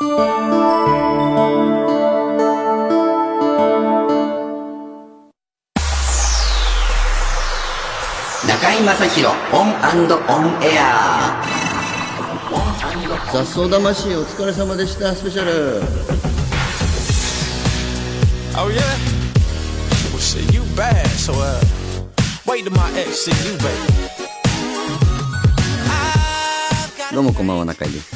中居正広オンオンエア雑草魂お疲れ様でしたスペシャル Oh yeah? Well shit, you bad, so uh wait till my ex see you baby. どうもこんばんは中居です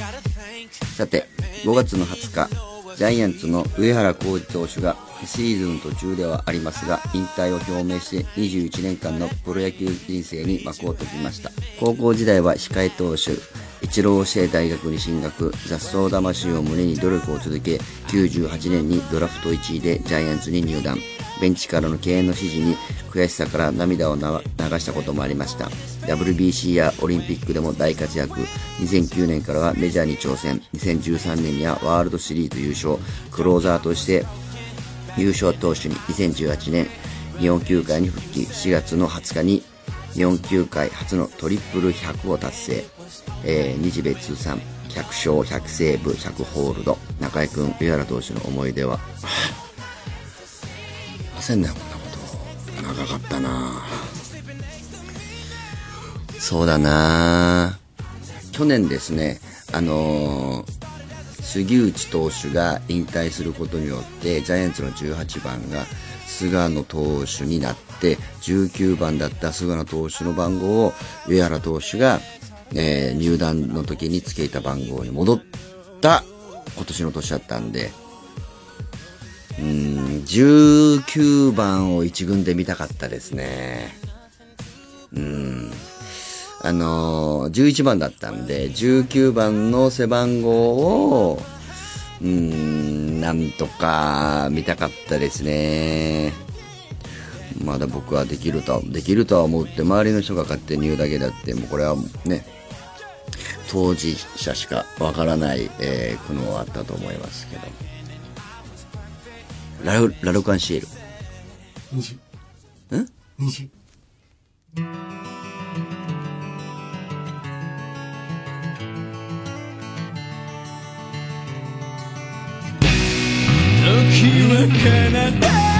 さて5月の20日ジャイアンツの上原浩二投手がシーズン途中ではありますが引退を表明して21年間のプロ野球人生に幕を閉じました。高校時代は控え投手。一浪して大学に進学。雑草魂を胸に努力を続け98年にドラフト1位でジャイアンツに入団。ベンチからの敬遠の指示に悔しさから涙を流したこともありました。WBC やオリンピックでも大活躍。2009年からはメジャーに挑戦。2013年にはワールドシリーズ優勝。クローザーとして優勝投手に2018年。日本球界に復帰。4月の20日に日本球界初のトリプル100を達成、えー、日米通算100勝100セーブ100ホールド。中居君上原投手の思い出は？せんなよこんなこと。長かったな。そうだな。去年ですねあのー杉内投手が引退することによってジャイアンツの18番が菅野投手になって19番だった菅野投手の番号を上原投手が、えー、入団の時につけた番号に戻った今年の年だったんでうん19番を1軍で見たかったですねうんあのー、11番だったんで、19番の背番号を、うん、なんとか見たかったですね。まだ僕はできると、できるとは思って周りの人が勝手に言うだけだって、もうこれはね、当事者しかわからない、えー、苦悩はあったと思いますけど。ラル、ラルカンシエル。20。ん ?20。時は彼方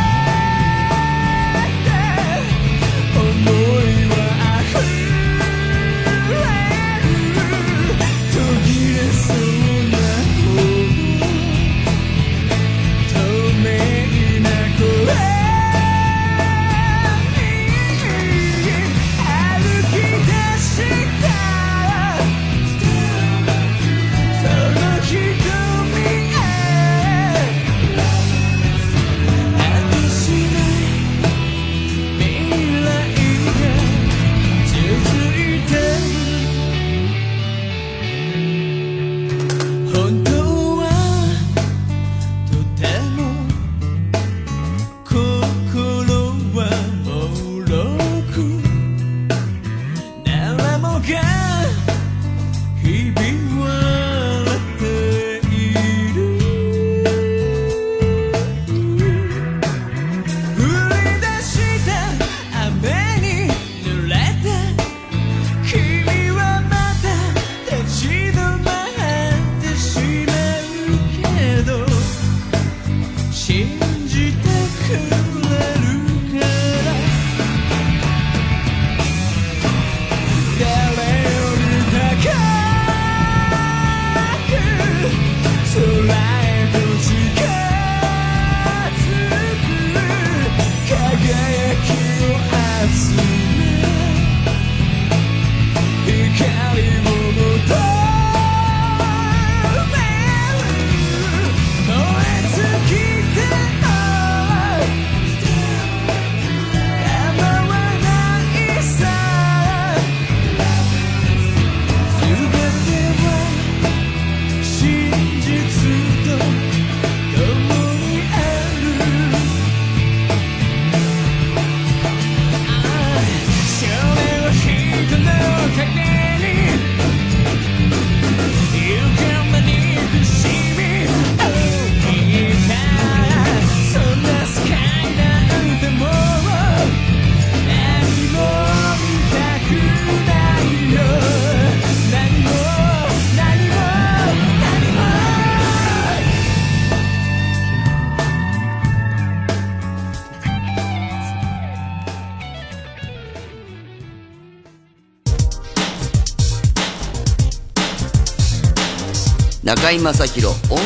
井正広オン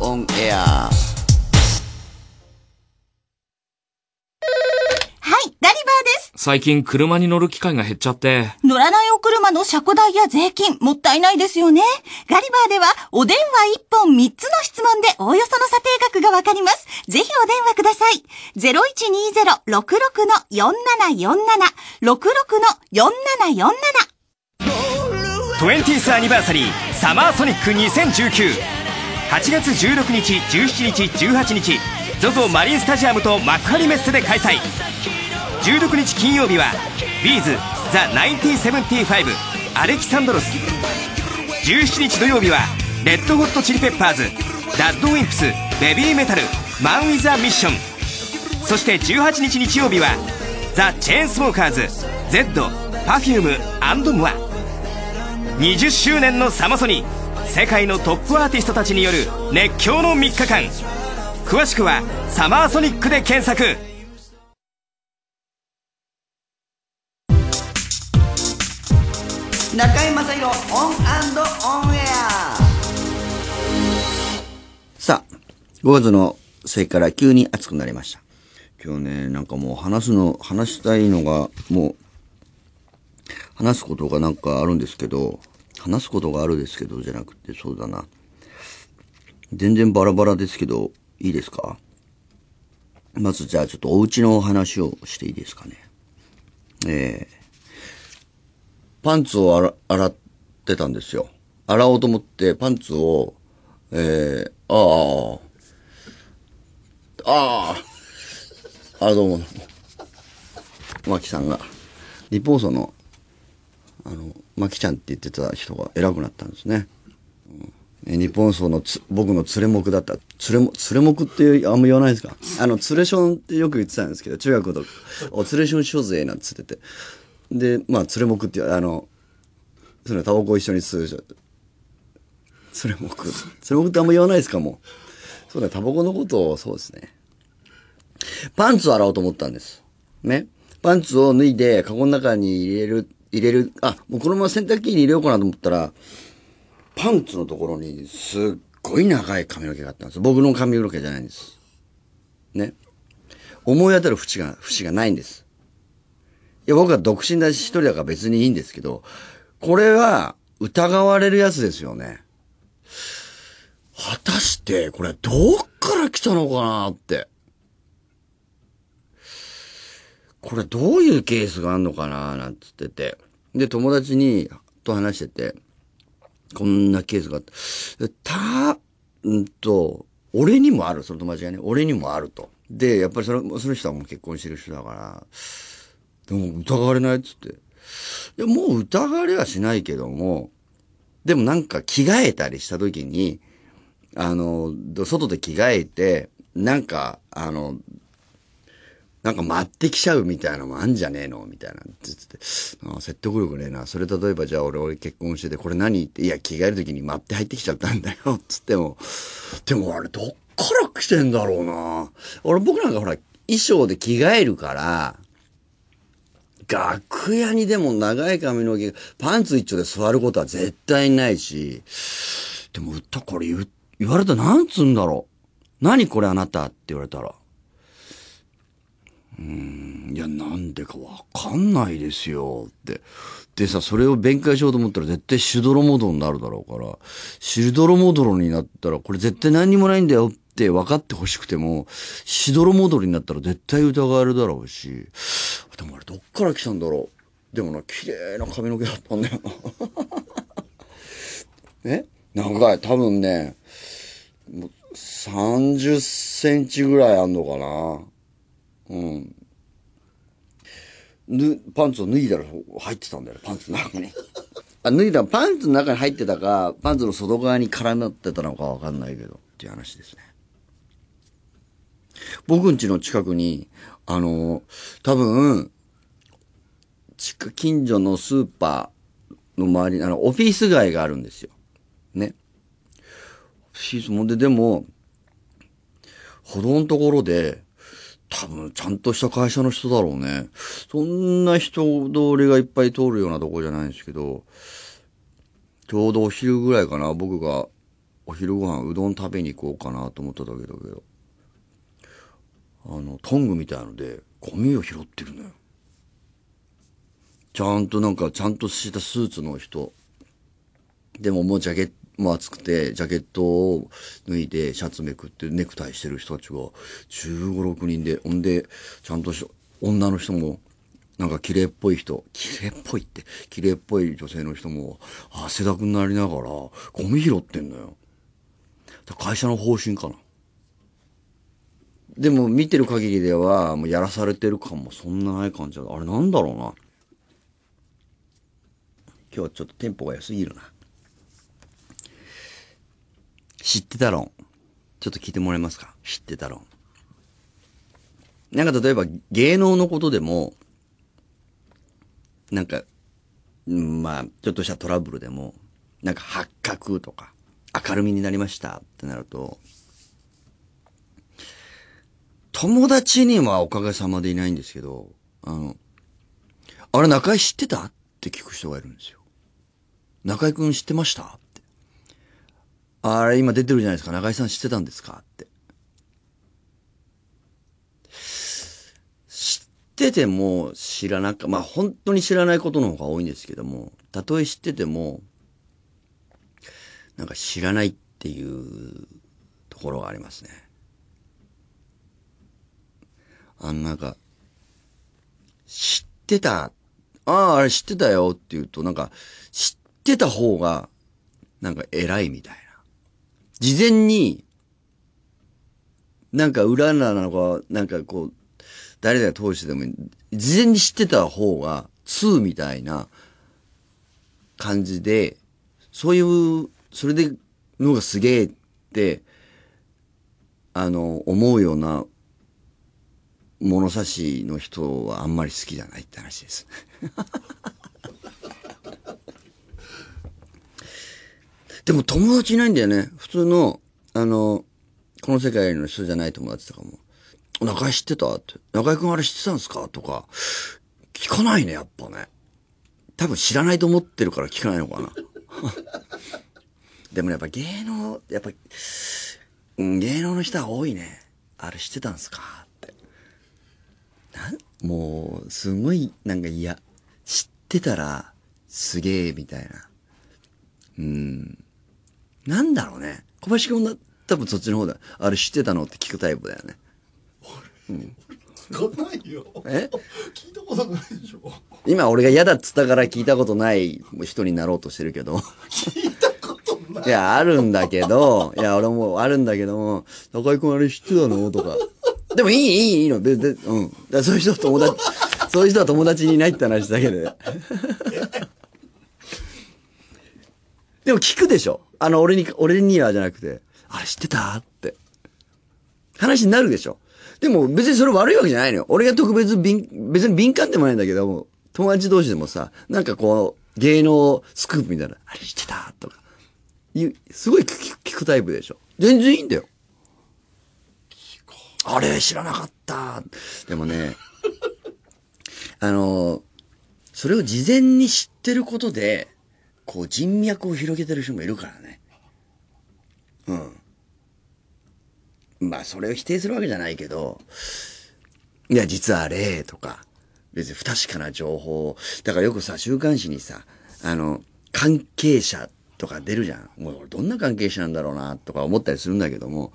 オンエアはい、ガリバーです。最近車に乗る機会が減っちゃって。乗らないお車の車庫代や税金、もったいないですよね。ガリバーでは、お電話1本3つの質問でおおよその査定額がわかります。ぜひお電話ください。0120-66-4747。66-4747。20th アニバーサリーサマーソニック20198月16日17日18日 ZOZO マリンスタジアムと幕張メッセで開催。16日金曜日はビーズザ1975アレキサンドロス。17日土曜日はレッドホットチリペッパーズダッドウィンプスベビーメタルマン・ウィザー・ミッションそして18日日曜日はザ・チェーンスモーカーズ Z パフュームムア20周年のサマソニ世界のトップアーティストたちによる熱狂の3日間。詳しくは「サマーソニック」で検索。さあ、5月の末から急に暑くなりました。今日ね、なんかもう話すの、話したいのが、もう、話すことがなんかあるんですけど、話すことがあるですけど、じゃなくて、そうだな。全然バラバラですけど、いいですか？まずじゃあちょっとお家の話をしていいですかね。えー、パンツを洗洗ってたんですよ。洗おうと思ってパンツを、えー、ああ、ああ、あ、どうも。マキさんが、リポーソの、あの、マキちゃんって言ってた人が偉くなったんですね。うんえ日本層のつ僕の連れ目だった。連れも、連れ目ってあんま言わないですか？あの、連れションってよく言ってたんですけど、中学の時、お連れションしようぜ、なんつってて。で、まあ、連れ目っていう、あの、それタバコ一緒に吸うじゃん。連れ目？連れ目ってあんま言わないですか？もう。そうだ、タバコのことを、そうですね。パンツを洗おうと思ったんです。ね。パンツを脱いで、カゴの中に入れる、入れる、あ、もうこのまま洗濯機に入れようかなと思ったら、パンツのところにすっごい長い髪の毛があったんです。僕の髪の毛じゃないんです。ね。思い当たる節が、節がないんです。いや、僕は独身だし一人だから別にいいんですけど、これは疑われるやつですよね。果たして、これどっから来たのかなって。これどういうケースがあんのかななんつってて。で、友達に、と話してて、こんなケースがあった。た、んと、俺にもある、その友達がね、俺にもあると。で、やっぱりその、その人はもう結婚してる人だから、でも疑われないっつって。いや、もう疑われはしないけども、でもなんか着替えたりした時に、あの、外で着替えて、なんか、あの、なんか待ってきちゃうみたいなのもあんじゃねえのみたいな。つって説得力ねえな。それ例えばじゃあ俺、俺結婚してて、これ何って、いや、着替える時に待って入ってきちゃったんだよ。つっても、でもあれどっから来てんだろうな。俺僕なんかほら、衣装で着替えるから、楽屋にでも長い髪の毛、パンツ一丁で座ることは絶対ないし、でも歌これ言言われたらなんつうんだろう。何これあなたって言われたら。うん、いや、なんでかわかんないですよって。でさ、それを弁解しようと思ったら絶対しどろもどろになるだろうから、しどろもどろになったら、これ絶対何にもないんだよって分かってほしくても、しどろもどろになったら絶対疑われるだろうし、でもあれどっから来たんだろう。でもな、綺麗な髪の毛だったんだよな。え？長い。多分ね、もう30センチぐらいあんのかな。うん。ぬ、パンツを脱いだら入ってたんだよ、パンツの中に。あ、脱いだ、パンツの中に入ってたか、パンツの外側に絡まってたのかわかんないけど、っていう話ですね。僕ん家の近くに、あの、多分、近近所のスーパーの周りに、あの、オフィス街があるんですよ。ね。オフィスもで、でも、歩道のところで、多分、ちゃんとした会社の人だろうね。そんな人通りがいっぱい通るようなとこじゃないんですけど、ちょうどお昼ぐらいかな、僕がお昼ご飯うどん食べに行こうかなと思っただけだけど、あの、トングみたいので、ゴミを拾ってるのよ。ちゃんとなんか、ちゃんとしたスーツの人。でももうジャケットト、も暑くて、ジャケットを脱いで、シャツめくって、ネクタイしてる人たちが、15、6人で、ほんで、ちゃんとし女の人も、なんか綺麗っぽい人、綺麗っぽいって、綺麗っぽい女性の人も、汗だくになりながら、ゴミ拾ってんのよ。会社の方針かな。でも見てる限りでは、もうやらされてる感もそんなない感じだ。あれなんだろうな。今日はちょっとテンポが良すぎるな。知ってた論。ちょっと聞いてもらえますか？知ってた論。なんか例えば芸能のことでも、なんか、まあ、ちょっとしたトラブルでも、なんか発覚とか、明るみになりましたってなると、友達にはおかげさまでいないんですけど、あの、あれ中井知ってた？って聞く人がいるんですよ。中井くん知ってました？あれ今出てるじゃないですか。中井さん知ってたんですか？って。知ってても知らなか、まあ本当に知らないことの方が多いんですけども、たとえ知ってても、なんか知らないっていうところがありますね。あのなんか、知ってた、ああ、あれ知ってたよって言うと、なんか、知ってた方が、なんか偉いみたいな。事前に、なんか裏なのか、なんかこう、誰々通してでもいい、事前に知ってた方が、2みたいな感じで、そういう、それでのがすげえって、あの、思うような物差しの人はあんまり好きじゃないって話です。でも友達いないんだよね。普通の、あの、この世界の人じゃない友達とかも。中井知ってたって。中井くんあれ知ってたんですか？とか。聞かないね、やっぱね。多分知らないと思ってるから聞かないのかな。でもやっぱ芸能、やっぱ、芸能の人は多いね。あれ知ってたんですか？って。なんもう、すごい、なんか嫌。知ってたら、すげえ、みたいな。うん。なんだろうね。小林くんだ、多分そっちの方だ。あれ知ってたのって聞くタイプだよね。聞かないよ。え？聞いたことないでしょ。今俺が嫌だっつったから聞いたことない人になろうとしてるけど。聞いたことない。いや、あるんだけど、いや、俺もあるんだけども、高井くんあれ知ってたの？とか。でもいい、いい、いいの。で、で、うん。だそういう人は友達、そういう人は友達にいないって話だけで。でも聞くでしょあの、俺に、俺にはじゃなくて、あれ知ってた？って。話になるでしょでも別にそれ悪いわけじゃないのよ。俺が特別敏、別に敏感でもないんだけども、友達同士でもさ、なんかこう、芸能スクープみたいな、あれ知ってた？とか。いうすごい聞く聞くタイプでしょ全然いいんだよ。あれ知らなかった。でもね、あの、それを事前に知ってることで、こう人脈を広げてる人もいるからね。うん。まあそれを否定するわけじゃないけど、いや実はあれとか、別に不確かな情報を。だからよくさ、週刊誌にさ、あの、関係者とか出るじゃん。もう俺どんな関係者なんだろうな、とか思ったりするんだけども。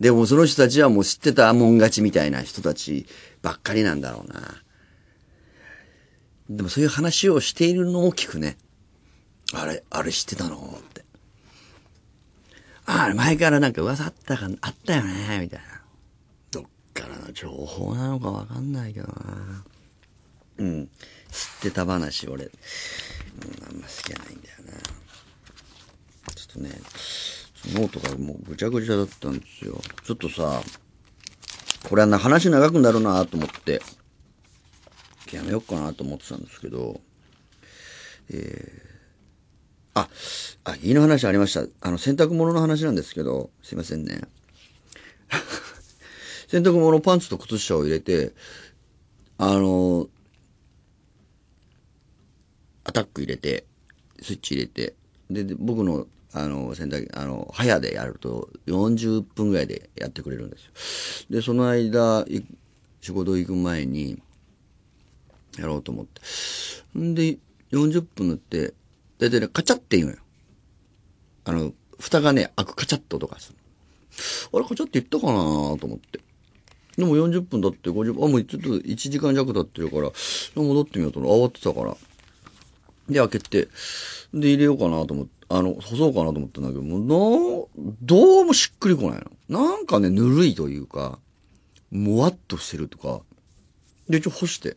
でもその人たちはもう知ってたもん勝ちみたいな人たちばっかりなんだろうな。でもそういう話をしているのを聞くね。あれ、あれ知ってたの？って。あれ前からなんか噂あったか、あったよねみたいな。どっからの情報なのかわかんないけどな。うん。知ってた話、俺、うん、あんま好きじゃないんだよな。ちょっとね、ノートがもうぐちゃぐちゃだったんですよ。ちょっとさ、これはな話長くなるなと思って、やめようかなと思ってたんですけど、あ、あ、家の話ありました。あの、洗濯物の話なんですけど、すいませんね。洗濯物パンツと靴下を入れて、あの、アタック入れて、スイッチ入れて、で、で僕の、あの、洗濯、あの、早でやると40分ぐらいでやってくれるんですよ。で、その間、仕事行く前に、やろうと思って。んで、40分塗って、だいたいね、カチャって言うのよ。あの、蓋がね、開くカチャッと音がする。あれ、カチャって言ったかなと思って。でも40分経って50分、あ、もうちょっと1時間弱経ってるから、戻ってみようと思って慌てたから。で、開けて、で、入れようかなと思って、あの、干そうかなと思ったんだけど、もう、などうもしっくりこないの。なんかね、ぬるいというか、もわっとしてるとか。で、ちょ、干して。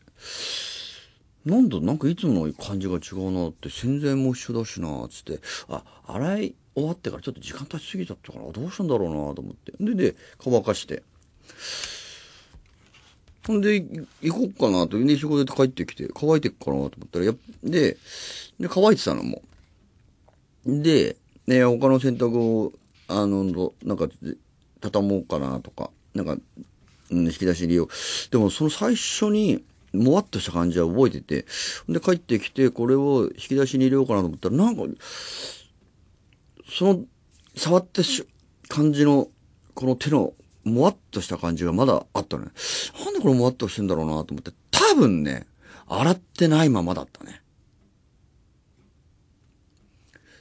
なんだ、なんかいつもの感じが違うなって、洗剤も一緒だしな、つって。あ、洗い終わってからちょっと時間経ちすぎちゃったから、どうしたんだろうなと思って。で、で、乾かして。ほんで、行こうかなと。で、仕事で帰ってきて、乾いてっかなと思ったら、やで、で、乾いてたのも。で、ね、他の洗濯を、あの、なんか、畳もうかなとか、なんか、うん、引き出しに入れよう。でも、その最初に、もわっとした感じは覚えてて、で、帰ってきて、これを引き出しに入れようかなと思ったら、なんか、その、触ったし感じの、この手の、もわっとした感じがまだあったのね。なんでこれもわっとしてんだろうなと思って、多分ね、洗ってないままだったね。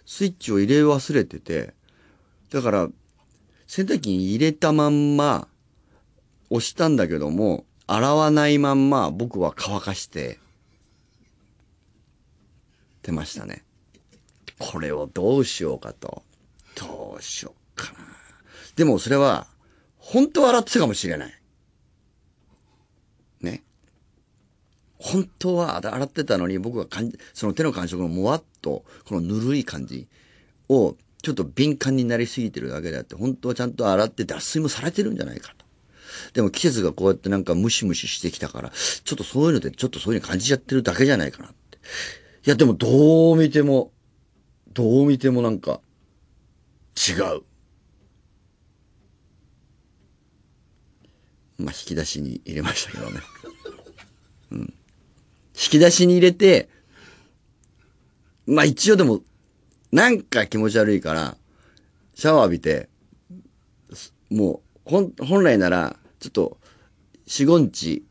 スイッチを入れ忘れてて、だから、洗濯機に入れたまんま、押したんだけども、洗わないまんま僕は乾かして、てましたね。これをどうしようかと。どうしようかな。でもそれは、本当は洗ってたかもしれない。ね。本当は洗ってたのに僕が感じ、その手の感触のもわっと、このぬるい感じを、ちょっと敏感になりすぎてるだけであって、本当はちゃんと洗って脱水もされてるんじゃないか。でも季節がこうやってなんかムシムシしてきたから、ちょっとそういうのでちょっとそういうの感じちゃってるだけじゃないかなって。いやでもどう見ても、どう見てもなんか、違う。まあ、引き出しに入れましたけどね。うん。引き出しに入れて、まあ一応でも、なんか気持ち悪いから、シャワー浴びて、もう、ほん、本来なら、ちょっと、四五日、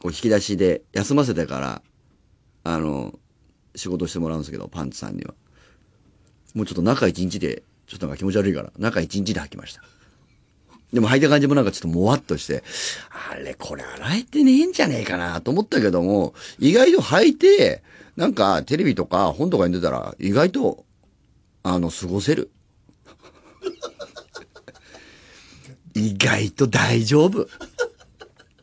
こう引き出しで休ませてから、あの、仕事してもらうんですけど、パンツさんには。もうちょっと中一日で、ちょっとなんか気持ち悪いから、中一日で履きました。でも履いた感じもなんかちょっともわっとして、あれ、これ洗えてねえんじゃねえかなと思ったけども、意外と履いて、なんかテレビとか本とかに出たら、意外と、あの、過ごせる。意外と大丈夫。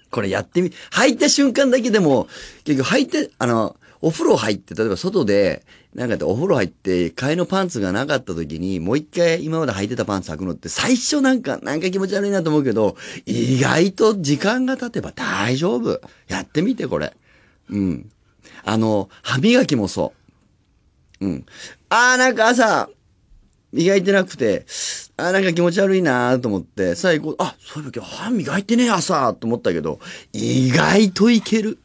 これやってみ、履いた瞬間だけでも、結局履いて、あの、お風呂入って、例えば外で、なんかお風呂入って、替えのパンツがなかった時に、もう一回今まで履いてたパンツ履くのって、最初なんか、なんか気持ち悪いなと思うけど、意外と時間が経てば大丈夫。やってみて、これ。うん。あの、歯磨きもそう。うん。あーなんか朝、磨いてなくて、あなんか気持ち悪いなと思って、最後、あ、そういえば今日歯磨いてねえ朝と思ったけど、意外といける。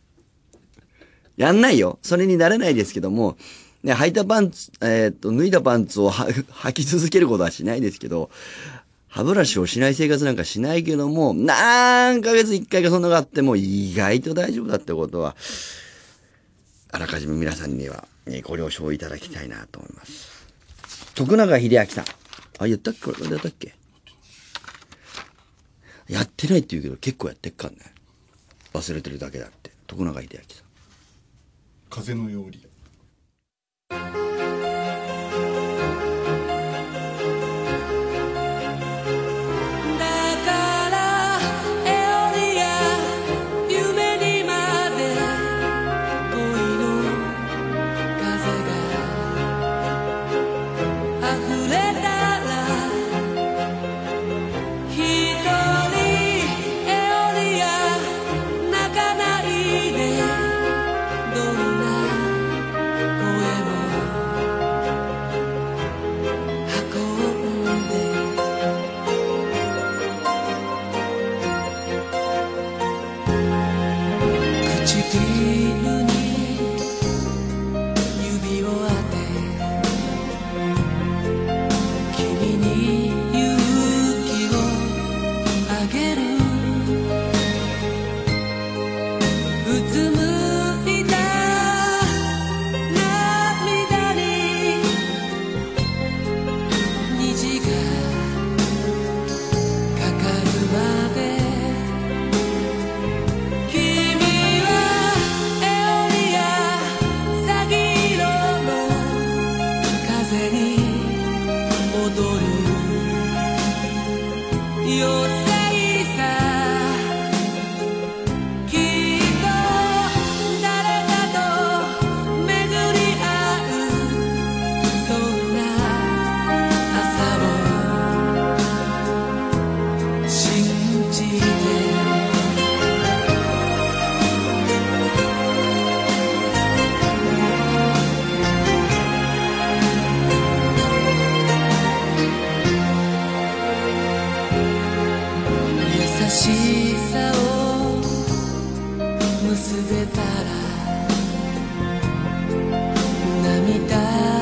やんないよ。それになれないですけども、ね、履いたパンツ、えーっと、脱いだパンツを履き続けることはしないですけど、歯ブラシをしない生活なんかしないけども、何ヶ月一回かそんなのがあっても意外と大丈夫だってことは、あらかじめ皆さんには、ね、ご了承いただきたいなと思います。徳永秀明さん。あ、言ったっけ？これやったっけ？やってないって言うけど結構やってっかんね。忘れてるだけだって。徳永秀明さん。風のようにしさを結べたら涙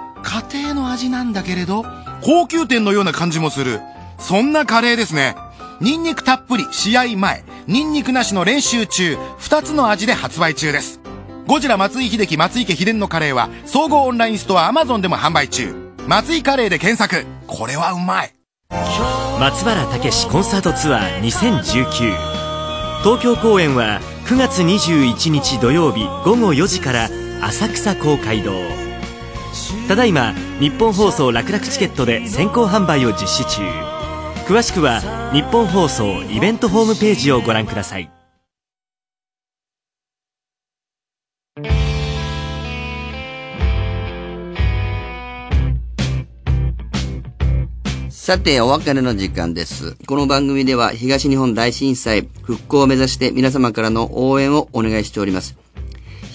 家庭の味なんだけれど高級店のような感じもする。そんなカレーですね。ニンニクたっぷり試合前。ニンニクなしの練習中2つの味で発売中です。ゴジラ松井秀喜松井家秘伝のカレーは総合オンラインストア Amazon でも販売中。松井カレーで検索。これはうまい。松原武史コンサートツアー2019東京公演は9月21日土曜日午後4時から浅草公会堂。ただいま日本放送楽々チケットで先行販売を実施中詳しくは日本放送イベントホームページをご覧くださいさて、お別れの時間です。この番組では東日本大震災復興を目指して皆様からの応援をお願いしております。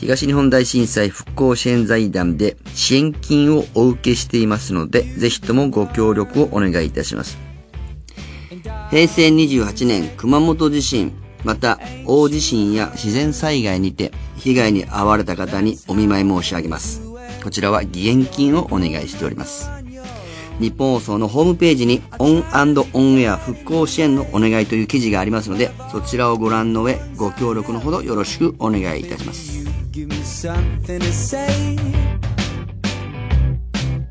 東日本大震災復興支援財団で支援金をお受けしていますので、ぜひともご協力をお願いいたします。平成28年熊本地震、また大地震や自然災害にて被害に遭われた方にお見舞い申し上げます。こちらは義援金をお願いしております。ニッポン放送のホームページに ON and ON AIR 復興支援のお願いという記事がありますので、そちらをご覧の上、ご協力のほどよろしくお願いいたします。Give me something to say.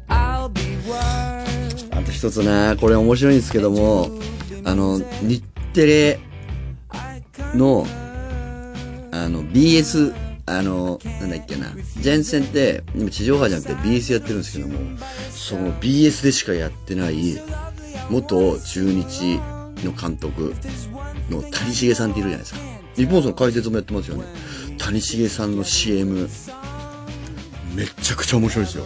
I'll be worth あと一つね、これ面白いんですけども、あの、日テレの、あの、BS、あの、なんだっけな、前線って、今地上波じゃなくて BS やってるんですけども、その BS でしかやってない、元中日の監督の谷繁さんっているじゃないですか。日本放送の解説もやってますよね。谷繁さんの CM、めちゃくちゃ面白いですよ。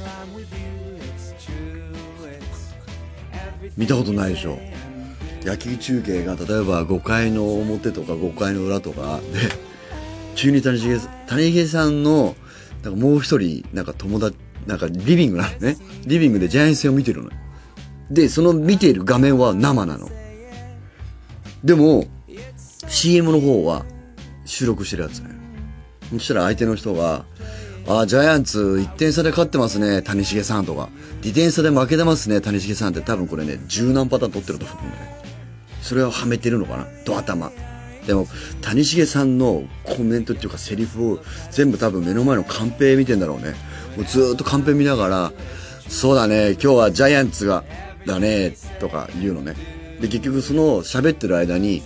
見たことないでしょ。野球中継が例えば5回の表とか5回の裏とかで急に谷繁谷繁さんのなんかもう一人なんか友達なんかリビングなのね。リビングでジャイアンツ戦を見てるのでその見ている画面は生なの。でも CM の方は収録してるやつねそしたら相手の人があ、ジャイアンツ1点差で勝ってますね、谷繁さんとか。2点差で負けてますね、谷繁さんって多分これね、十何パターン取ってると思うんだね。それをはめてるのかな、ド頭。でも、谷繁さんのコメントっていうかセリフを全部多分目の前のカンペ見てんだろうね。もうずーっとカンペ見ながら、そうだね、今日はジャイアンツが、だね、とか言うのね。で、結局その喋ってる間に、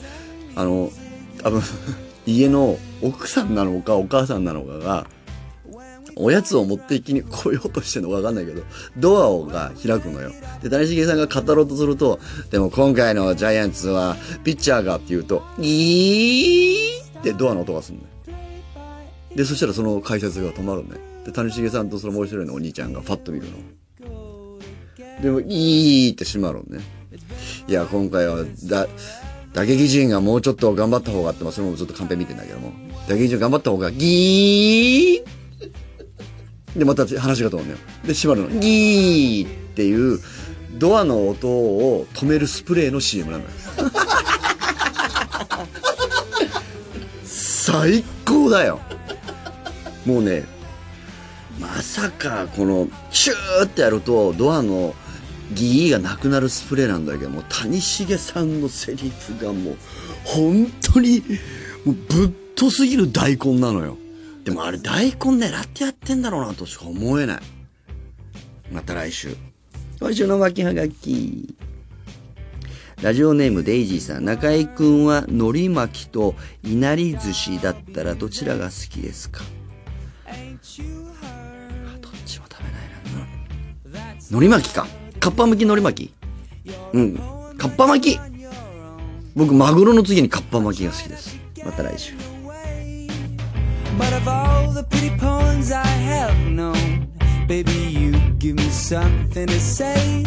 あの、多分、家の奥さんなのかお母さんなのかが、おやつを持ってきに 来ようとしてるのかわかんないけど、ドアをが開くのよ。で、谷繁さんが語ろうとすると、でも今回のジャイアンツは、ピッチャーがって言うと、ギーってドアの音がするのよ。で、そしたらその解説が止まるのね。で、谷繁さんとそのもう一人のお兄ちゃんがファッと見るの。でも、いーって閉まるのね。いや、今回は、だ、打撃陣がもうちょっと頑張った方がって、まあ、それもずっとカンペ見てんだけども、打撃陣頑張った方が、ギーで、また話が通るのよ。で、閉まるの。ギーっていう、ドアの音を止めるスプレーの CM なのよ。最高だよ。もうね、まさかこの、シューってやると、ドアのギーがなくなるスプレーなんだけども、谷繁さんのセリフがもう、本当に、もうぶっとすぎる大根なのよ。でもあれ大根狙ってやってんだろうなとしか思えない。また来週。今週の巻きはがき。ラジオネームデイジーさん。中井くんは海苔巻きといなり寿司だったらどちらが好きですか？あどっちも食べないな。海苔巻きか。かっぱ巻き海苔巻きうん。かっぱ巻き僕、マグロの次にかっぱ巻きが好きです。また来週。But of all the pretty poems I have known, baby, you give me something to say.